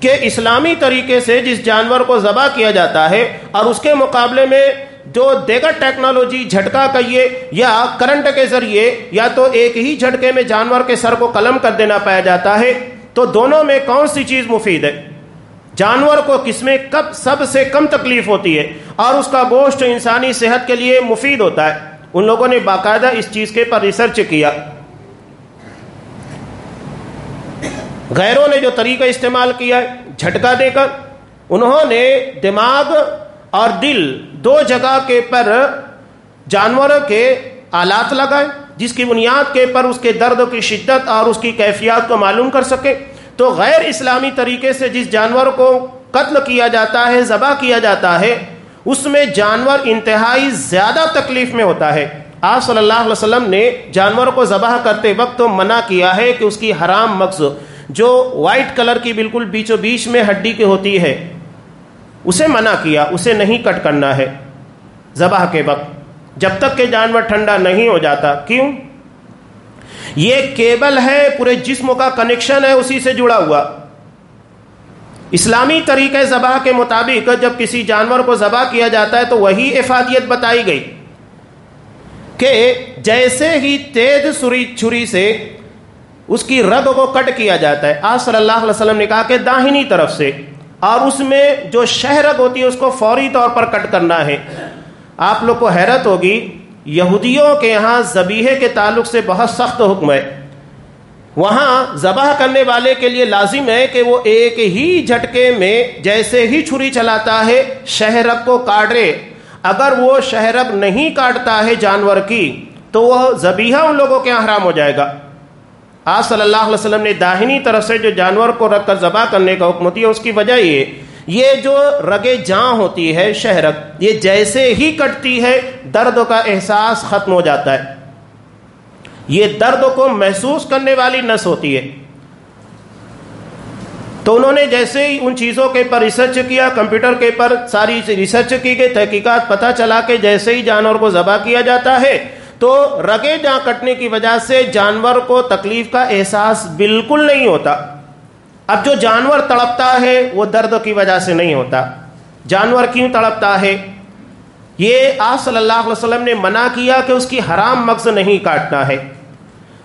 Speaker 1: کہ اسلامی طریقے سے جس جانور کو ذبح کیا جاتا ہے اور اس کے مقابلے میں جو دیگر ٹیکنالوجی جھٹکا کہیے یا کرنٹ کے ذریعے یا تو ایک ہی جھٹکے میں جانور کے سر کو قلم کر دینا پایا جاتا ہے، تو دونوں میں کون سی چیز مفید ہے؟ جانور کو کس میں کب سب سے کم تکلیف ہوتی ہے اور اس کا گوشت انسانی صحت کے لیے مفید ہوتا ہے؟ ان لوگوں نے باقاعدہ اس چیز کے پر ریسرچ کیا۔ غیروں نے جو طریقہ استعمال کیا جھٹکا دے کر، انہوں نے دماغ اور دل دو جگہ کے پر جانوروں کے آلات لگائے، جس کی بنیاد کے پر اس کے درد کی شدت اور اس کی کیفیات کو معلوم کر سکے۔ تو غیر اسلامی طریقے سے جس جانور کو قتل کیا جاتا ہے، ذبح کیا جاتا ہے، اس میں جانور انتہائی زیادہ تکلیف میں ہوتا ہے۔ آپ صلی اللہ علیہ وسلم نے جانور کو ذبح کرتے وقت منع کیا ہے کہ اس کی حرام مغز، جو وائٹ کلر کی بالکل بیچو بیچ میں ہڈی کی ہوتی ہے اسے منع کیا، اسے نہیں کٹ کرنا ہے۔ ذبح کے وقت، جب تک کہ جانور ٹھنڈا نہیں ہو جاتا، کیوں؟ یہ کیبل ہے، پورے جسم کا کنیکشن ہے، اسی سے جڑا ہوا۔ اسلامی طریقے ذبح کے مطابق، جب کسی جانور کو ذبح کیا جاتا ہے، تو وہی افادیت بتائی گئی کہ جیسے ہی تیز سری چھری سے اس کی رگ کو کٹ کیا جاتا ہے آج صلی اللہ علیہ وسلم نے کہا کہ داہنی طرف سے۔ اور اس میں جو شہ رگ ہوتی ہے، اس کو فوری طور پر کٹ کرنا ہے۔ آپ لوگ کو حیرت ہوگی، یہودیوں کے یہاں زبیحے کے تعلق سے بہت سخت حکم ہے۔ وہاں ذبح کرنے والے کے لیے لازم ہے کہ وہ ایک ہی جھٹکے میں جیسے ہی چھری چلاتا ہے شہرک کو کاٹے۔ اگر وہ شہرک نہیں کاٹتا ہے جانور کی، تو وہ زبیحہ ان لوگوں کے یہاں حرام ہو جائے گا۔ آج صلی اللہ علیہ وسلم نے داہنی طرف سے جو جانور کو رکھ کر ذبح کرنے کا حکم ہوتی ہے اس کی وجہ یہ یہ جو رگے جاں ہوتی ہے شہرک یہ جیسے ہی کٹتی ہے درد کا احساس ختم ہو جاتا ہے۔ یہ درد کو محسوس کرنے والی نس ہوتی ہے۔ تو انہوں نے جیسے ہی ان چیزوں کے پر ریسرچ کیا، کمپیوٹر کے پر ساری ریسرچ کی گئی، تحقیقات پتہ چلا کہ جیسے ہی جانور کو ذبح کیا جاتا ہے تو رگے جاں کٹنے کی وجہ سے جانور کو تکلیف کا احساس بالکل نہیں ہوتا۔ اب جو جانور تڑپتا ہے، وہ درد کی وجہ سے نہیں ہوتا۔ جانور کیوں تڑپتا ہے؟ یہ آج صلی اللہ علیہ وسلم نے منع کیا کہ اس کی حرام مغز نہیں کاٹنا ہے۔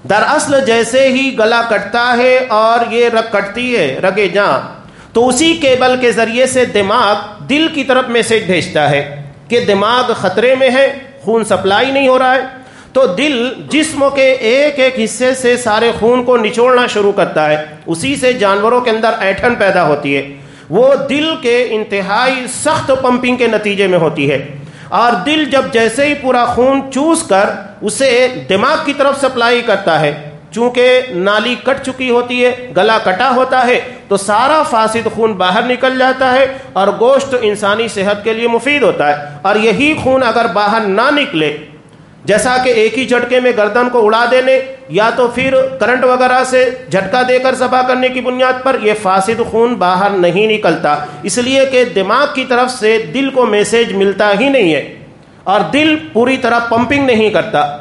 Speaker 1: دراصل جیسے ہی گلا کٹتا ہے اور یہ رگ کٹتی ہے، رگے جاں، تو اسی کیبل کے ذریعے سے دماغ دل کی طرف میسج بھیجتا ہے کہ دماغ خطرے میں ہے، خون سپلائی نہیں ہو رہا ہے۔ تو دل جسم کے ایک ایک حصے سے سارے خون کو نچوڑنا شروع کرتا ہے۔ اسی سے جانوروں کے اندر ایٹھن پیدا ہوتی ہے۔ وہ دل کے انتہائی سخت پمپنگ کے نتیجے میں ہوتی ہے۔ اور دل جب جیسے ہی پورا خون چوس کر اسے دماغ کی طرف سپلائی کرتا ہے، چونکہ نالی کٹ چکی ہوتی ہے، گلا کٹا ہوتا ہے، تو سارا فاسد خون باہر نکل جاتا ہے اور گوشت انسانی صحت کے لیے مفید ہوتا ہے۔ اور یہی خون اگر باہر نہ نکلے جیسا کہ ایک ہی جھٹکے میں گردن کو اڑا دینے یا تو پھر کرنٹ وغیرہ سے جھٹکا دے کر ذبح کرنے کی بنیاد پر یہ فاسد خون باہر نہیں نکلتا۔ اس لیے کہ دماغ کی طرف سے دل کو میسج ملتا ہی نہیں ہے اور دل پوری طرح پمپنگ نہیں کرتا۔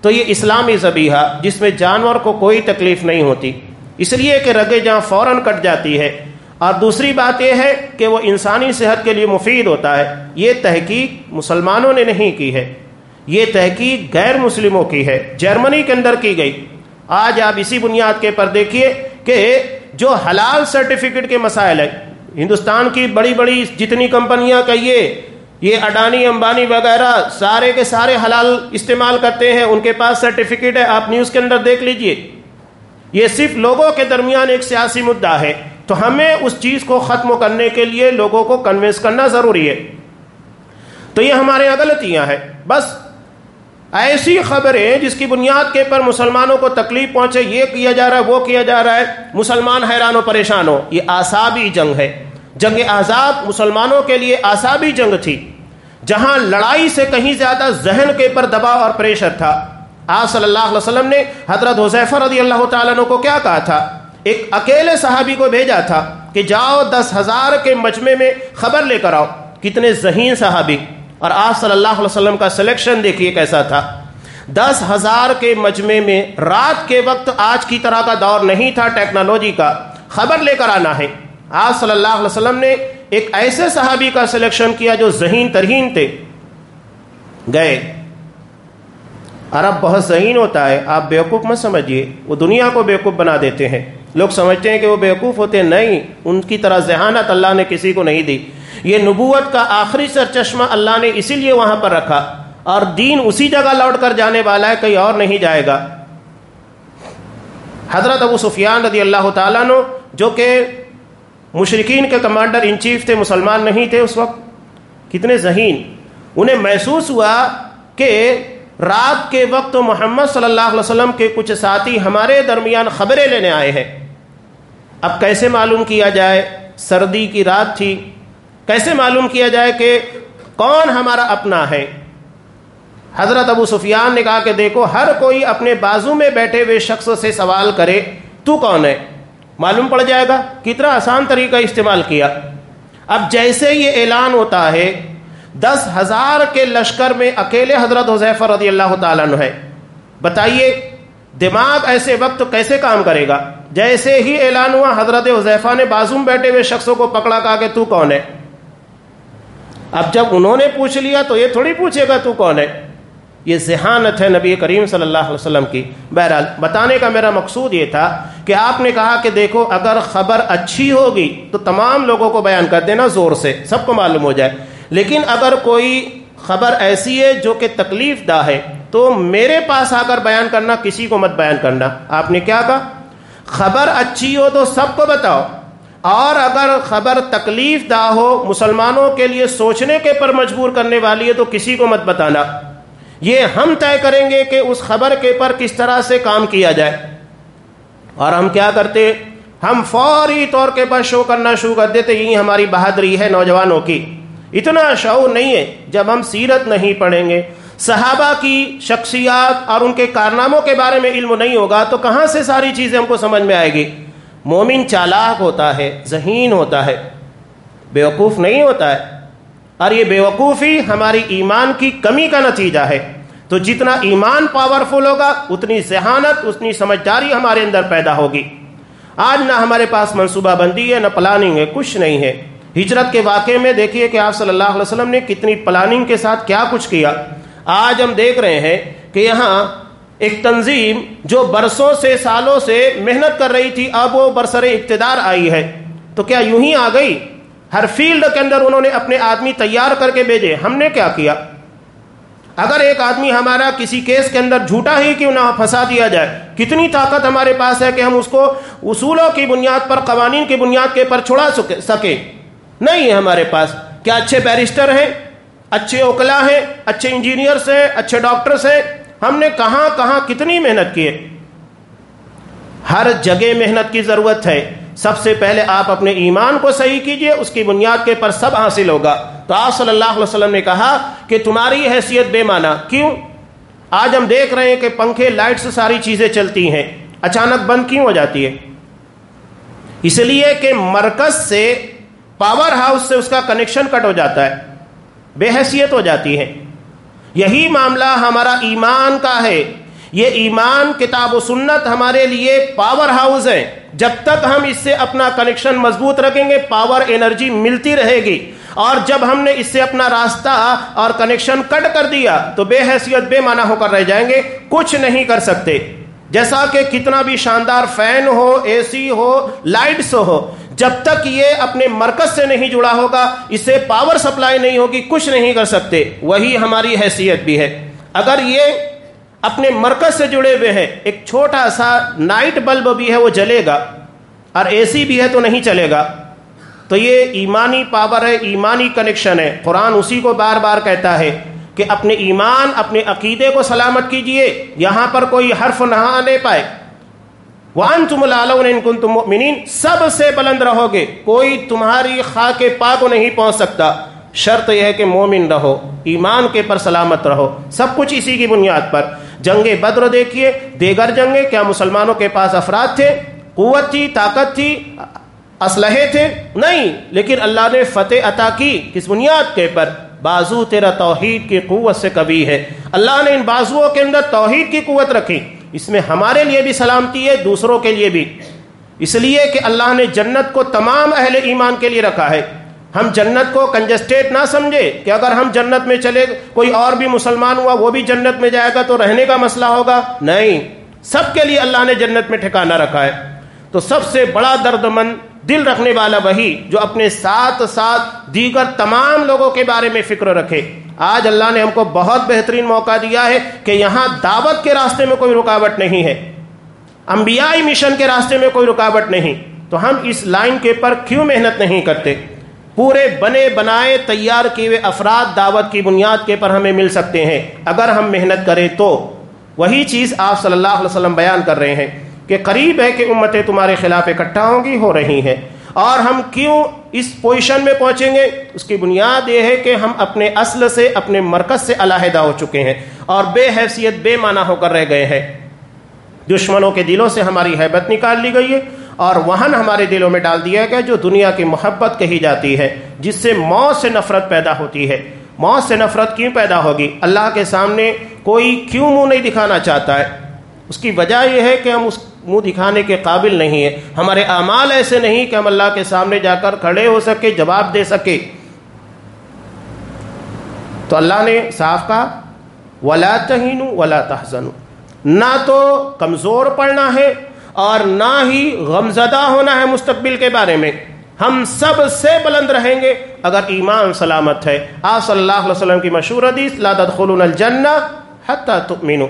Speaker 1: تو یہ اسلامی زبیحہ جس میں جانور کو کوئی تکلیف نہیں ہوتی۔ اس لیے کہ رگے جہاں فوراً کٹ جاتی ہے۔ اور دوسری بات یہ ہے کہ وہ انسانی صحت کے لیے مفید ہوتا ہے۔ یہ تحقیق مسلمانوں نے نہیں کی ہے۔ یہ تحقیق غیر مسلموں کی ہے، جرمنی کے اندر کی گئی۔ آج آپ اسی بنیاد کے پر دیکھیے کہ جو حلال سرٹیفکیٹ کے مسائل ہیں، ہندوستان کی بڑی بڑی جتنی کمپنیاں کہیے یہ اڈانی، امبانی وغیرہ سارے کے سارے حلال استعمال کرتے ہیں، ان کے پاس سرٹیفکیٹ ہے، آپ نیوز کے اندر دیکھ لیجیے۔ یہ صرف لوگوں کے درمیان ایک سیاسی مدعا ہے۔ تو ہمیں اس چیز کو ختم کرنے کے لیے لوگوں کو کنوینس کرنا ضروری ہے۔ تو یہ ہمارے یہاں غلطیاں ہیں۔ بس ایسی خبریں جس کی بنیاد کے پر مسلمانوں کو تکلیف پہنچے، یہ کیا جا رہا ہے، وہ کیا جا رہا ہے؟ مسلمان حیران و پریشان ہو یہ آسابی جنگ ہے۔ جنگ آزاد مسلمانوں کے لیے آسابی جنگ تھی، جہاں لڑائی سے کہیں زیادہ ذہن کے پر دباؤ اور پریشر تھا۔ آج صلی اللہ علیہ وسلم نے حضرت حضیفر رضی اللہ تعالیٰ عنہ کو کیا کہا تھا؟ ایک اکیلے صحابی کو بھیجا تھا کہ جاؤ دس ہزار کے مجمع میں خبر لے کر آؤ۔ کتنے ذہین صحابی۔ اور آپ صلی اللہ علیہ وسلم کا سلیکشن دیکھیے کیسا تھا۔ دس ہزار کے مجمع میں رات کے وقت آج کی طرح کا دور نہیں تھا ٹیکنالوجی کا۔ خبر لے کر آنا ہے۔ آپ صلی اللہ علیہ وسلم نے ایک ایسے صحابی کا سلیکشن کیا جو ذہین ترہین تھے۔ گئے۔ عرب بہت ذہین ہوتا ہے۔ آپ بیوقوف مت سمجھیے۔ وہ دنیا کو بیوقوف بنا دیتے ہیں۔ لوگ سمجھتے ہیں کہ وہ بیوقوف ہوتے ہیں نہیں۔ ان کی طرح ذہانت اللہ نے کسی کو نہیں دی۔ یہ نبوت کا آخری سر چشمہ اللہ نے اسی لیے وہاں پر رکھا اور دین اسی جگہ لوٹ کر جانے والا ہے، کہیں اور نہیں جائے گا۔ حضرت ابو سفیان رضی اللہ تعالیٰ نو جو کہ مشرقین کے کمانڈر ان چیف تھے، مسلمان نہیں تھے اس وقت، کتنے ذہین۔ انہیں محسوس ہوا کہ رات کے وقت محمد صلی اللہ علیہ وسلم کے کچھ ساتھی ہمارے درمیان خبریں لینے آئے ہیں۔ اب کیسے معلوم کیا جائے؟ سردی کی رات تھی۔ کیسے معلوم کیا جائے کہ کون ہمارا اپنا ہے؟ حضرت ابو سفیان نے کہا کہ دیکھو، ہر کوئی اپنے بازو میں بیٹھے ہوئے شخص سے سوال کرے، تو کون ہے؟ معلوم پڑ جائے گا کتنا آسان طریقہ استعمال کیا۔ اب جیسے یہ اعلان ہوتا ہے، دس ہزار کے لشکر میں اکیلے حضرت حضیفر رضی اللہ تعالیٰ ہے۔ بتائیے، دماغ ایسے وقت کیسے کام کرے گا؟ جیسے ہی اعلان ہوا، حضرت حضیفہ نے بازو میں بیٹھے ہوئے شخصوں کو پکڑا، کہا کہ تو کون ہے؟ اب جب انہوں نے پوچھ لیا تو یہ تھوڑی پوچھے گا تو کون ہے؟ یہ ذہانت ہے نبی کریم صلی اللہ علیہ وسلم کی۔ بہرحال بتانے کا میرا مقصود یہ تھا کہ آپ نے کہا کہ دیکھو، اگر خبر اچھی ہوگی تو تمام لوگوں کو بیان کر دینا زور سے، سب کو معلوم ہو جائے۔ لیکن اگر کوئی خبر ایسی ہے جو کہ تکلیف دہ ہے، تو میرے پاس آ کر بیان کرنا، کسی کو مت بیان کرنا۔ آپ نے کیا کہا؟ خبر اچھی ہو تو سب کو بتاؤ۔ اور اگر خبر تکلیف دہ ہو مسلمانوں کے لیے سوچنے کے پر مجبور کرنے والی ہے تو کسی کو مت بتانا۔ یہ ہم طے کریں گے کہ اس خبر کے پر کس طرح سے کام کیا جائے۔ اور ہم کیا کرتے؟ ہم فوری طور کے پر شو کرنا شروع کر دیتے، یہی ہماری بہادری ہے نوجوانوں کی۔ اتنا شعور نہیں ہے جب ہم سیرت نہیں پڑھیں گے۔ صحابہ کی شخصیات اور ان کے کارناموں کے بارے میں علم نہیں ہوگا تو کہاں سے ساری چیزیں ہم کو سمجھ میں آئے گی؟ مومن چالاک ہوتا ہے، ذہین ہوتا ہے، بیوقوف نہیں ہوتا ہے۔ اور یہ بیوقوفی ہماری ایمان کی کمی کا نتیجہ ہے۔ تو جتنا ایمان پاورفل ہوگا، اتنی ذہانت، اتنی سمجھداری ہمارے اندر پیدا ہوگی۔ آج نہ ہمارے پاس منصوبہ بندی ہے، نہ پلاننگ ہے، کچھ نہیں ہے۔ ہجرت کے واقعے میں دیکھیے کہ آپ صلی اللہ علیہ وسلم نے کتنی پلاننگ کے ساتھ کیا کچھ کیا۔ آج ہم دیکھ رہے ہیں کہ یہاں ایک تنظیم جو برسوں سے سالوں سے محنت کر رہی تھی، اب وہ برسر اقتدار آئی ہے۔ تو کیا یوں ہی آ گئی؟ ہر فیلڈ کے اندر انہوں نے اپنے آدمی تیار کر کے بھیجے۔ ہم نے کیا کیا؟ اگر ایک آدمی ہمارا کسی کیس کے اندر جھوٹا ہی کیوں نہ پھنسا دیا جائے، کتنی طاقت ہمارے پاس ہے کہ ہم اس کو اصولوں کی بنیاد پر، قوانین کی بنیاد کے پر چھڑا سکے۔ نہیں ہے ہمارے پاس۔ کیا اچھے بیرسٹر ہیں؟ اچھے اوکلا ہیں؟ اچھے انجینئرس ہیں؟ اچھے ڈاکٹرس ہیں؟ ہم نے کہاں کہاں کتنی محنت کی ہے؟ ہر جگہ محنت کی ضرورت ہے۔ سب سے پہلے آپ اپنے ایمان کو صحیح کیجیے، اس کی بنیاد کے پر سب حاصل ہوگا۔ تو آپ صلی اللہ علیہ وسلم نے کہا کہ تمہاری حیثیت بے معنی۔ کیوں؟ آج ہم دیکھ رہے ہیں کہ پنکھے لائٹ سے ساری چیزیں چلتی ہیں۔ اچانک بند کیوں ہو جاتی ہے؟ اس لیے کہ مرکز سے پاور ہاؤس سے اس کا کنیکشن کٹ ہو جاتا ہے۔ بے حیثیت ہو جاتی ہے۔ یہی معاملہ ہمارا ایمان کا ہے۔ یہ ایمان، کتاب و سنت ہمارے لیے پاور ہاؤس ہے جب تک ہم اس سے اپنا کنیکشن مضبوط رکھیں گے پاور انرجی ملتی رہے گی۔ اور جب ہم نے اس سے اپنا راستہ اور کنیکشن کٹ کر دیا، تو بے حیثیت، بے معنی ہو کر رہ جائیں گے۔ کچھ نہیں کر سکتے۔ جیسا کہ کتنا بھی شاندار فین ہو اے سی ہو لائٹس ہو جب تک یہ اپنے مرکز سے نہیں جڑا ہوگا، اسے پاور سپلائی نہیں ہوگی، کچھ نہیں کر سکتے۔ وہی ہماری حیثیت بھی ہے۔ اگر یہ اپنے مرکز سے جڑے ہوئے ہیں، ایک چھوٹا سا نائٹ بلب بھی ہے، وہ جلے گا۔ اور اے سی بھی ہے تو نہیں چلے گا۔ تو یہ ایمانی پاور ہے، ایمانی کنیکشن ہے۔ قرآن اسی کو بار بار کہتا ہے کہ اپنے ایمان، اپنے عقیدے کو سلامت کیجیے۔ یہاں پر کوئی حرف نہ آنے پائے۔ وان تم کن تم مؤمنین، سب سے بلند رہو گے کوئی تمہاری خاک پا کو نہیں پہنچ سکتا۔ شرط یہ ہے کہ مومن رہو، ایمان کے پر سلامت رہو۔ سب کچھ اسی کی بنیاد پر۔ جنگ بدر دیکھیے، دیگر جنگیں کیا مسلمانوں کے پاس افراد تھے؟ قوت تھی، طاقت تھی، اسلحے تھے؟ نہیں، لیکن اللہ نے فتح عطا کی کس بنیاد کے پر؟ بازو تیرا توحید کی قوت سے کبھی ہے۔ اللہ نے ان بازوؤں کے اندر توحید کی قوت رکھی۔ اس میں ہمارے لیے بھی سلامتی ہے، دوسروں کے لیے بھی۔ اس لیے کہ اللہ نے جنت کو تمام اہل ایمان کے لیے رکھا ہے۔ ہم جنت کو کنجسٹیٹ نہ سمجھے کہ اگر ہم جنت میں چلے، کوئی اور بھی مسلمان ہوا، وہ بھی جنت میں جائے گا تو رہنے کا مسئلہ ہوگا۔ نہیں، سب کے لیے اللہ نے جنت میں ٹھکانہ رکھا ہے۔ تو سب سے بڑا درد مند دل رکھنے والا وہی جو اپنے ساتھ ساتھ دیگر تمام لوگوں کے بارے میں فکر رکھے۔ آج اللہ نے ہم کو بہت بہترین موقع دیا ہے کہ یہاں دعوت کے راستے میں کوئی رکاوٹ نہیں ہے۔ انبیائی مشن کے راستے میں کوئی رکاوٹ نہیں۔ تو ہم اس لائن کے پر کیوں محنت نہیں کرتے؟ پورے بنے بنائے تیار کیے ہوئے افراد دعوت کی بنیاد کے پر ہمیں مل سکتے ہیں۔ اگر ہم محنت کریں تو وہی چیز آپ صلی اللہ علیہ وسلم بیان کر رہے ہیں۔ کہ قریب ہے کہ امتیں تمہارے خلاف اکٹھا ہوں گی، ہو رہی ہیں۔ اور ہم کیوں اس پوزیشن میں پہنچیں گے؟ اس کی بنیاد یہ ہے کہ ہم اپنے اصل سے، اپنے مرکز سے علیحدہ ہو چکے ہیں اور بے حیثیت، بے معنی ہو کر رہ گئے ہیں۔ دشمنوں کے دلوں سے ہماری حیبت نکال لی گئی ہے اور وہن ہمارے دلوں میں ڈال دیا گیا جو دنیا کی محبت کہی جاتی ہے، جس سے موت سے نفرت پیدا ہوتی ہے۔ موت سے نفرت کیوں پیدا ہوگی؟ اللہ کے سامنے کوئی کیوں منہ نہیں دکھانا چاہتا ہے؟ اس کی وجہ یہ ہے کہ ہم اس منہ دکھانے کے قابل نہیں ہے۔ ہمارے اعمال ایسے نہیں کہ ہم اللہ کے سامنے جا کر کھڑے ہو سکے، جواب دے سکے۔ تو اللہ نے صاف کہا، ولا تہین ولا تحسن نہ تو کمزور پڑنا ہے اور نہ ہی غمزدہ ہونا ہے مستقبل کے بارے میں۔ ہم سب سے بلند رہیں گے۔ اگر ایمان سلامت ہے۔ آپ صلی اللہ علیہ وسلم کی مشہور حدیث، لا تدخلون الجنہ حتی تؤمنوا۔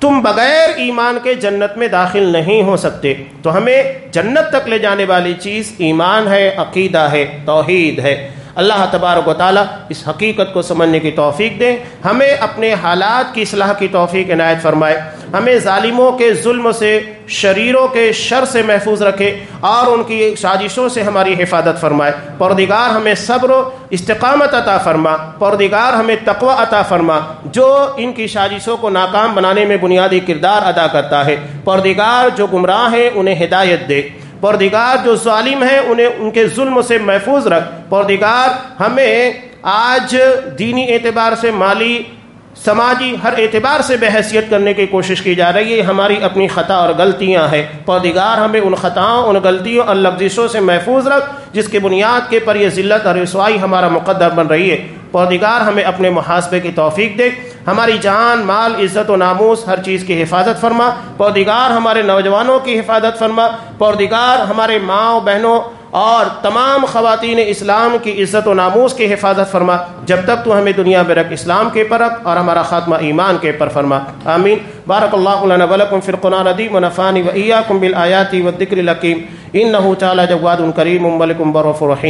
Speaker 1: تم بغیر ایمان کے جنت میں داخل نہیں ہو سکتے۔ تو ہمیں جنت تک لے جانے والی چیز ایمان ہے، عقیدہ ہے، توحید ہے۔ اللہ تبارک و تعالیٰ اس حقیقت کو سمجھنے کی توفیق دیں ہمیں اپنے حالات کی اصلاح کی توفیق عنایت فرمائے۔ ہمیں ظالموں کے ظلم سے، شریروں کے شر سے محفوظ رکھے اور ان کی سازشوں سے ہماری حفاظت فرمائے۔ پردگار ہمیں صبر و استقامت عطا فرما۔ پردگار ہمیں تقوی عطا فرما۔ جو ان کی سازشوں کو ناکام بنانے میں بنیادی کردار ادا کرتا ہے۔ پردگار جو گمراہ ہیں، انہیں ہدایت دے۔ پردگار جو ظالم ہیں، انہیں ان کے ظلم سے محفوظ رکھ۔ پردگار ہمیں آج دینی اعتبار سے، مالی، سماجی ہر اعتبار سے بحثیت کرنے کی کوشش کی جا رہی ہے۔ ہماری اپنی خطا اور غلطیاں ہیں۔ پودگار ہمیں ان خطاؤں، ان غلطیوں اور لفزشوں سے محفوظ رکھ، جس کی بنیاد کے پر یہ ذلت اور رسوائی ہمارا مقدر بن رہی ہے۔ پودگار ہمیں اپنے محاسبے کی توفیق دے۔ ہماری جان، مال، عزت و ناموس ہر چیز کی حفاظت فرما پودگار ہمارے نوجوانوں کی حفاظت فرما پودگار ہمارے ماؤں، بہنوں اور تمام خواتین اسلام کی عزت و ناموس کی حفاظت فرما۔ جب تک تو ہمیں دنیا میں رکھ اسلام کے پرک اور ہمارا خاتمہ ایمان کے پر فرما۔ آمین۔ بارک اللہ لنا ولکم فی القرآن ردیم و نفانی و ایاکم بالآیاتی و ذکر الحکیم۔ انہو تعالی جواد کریم ملکم برف الرحیم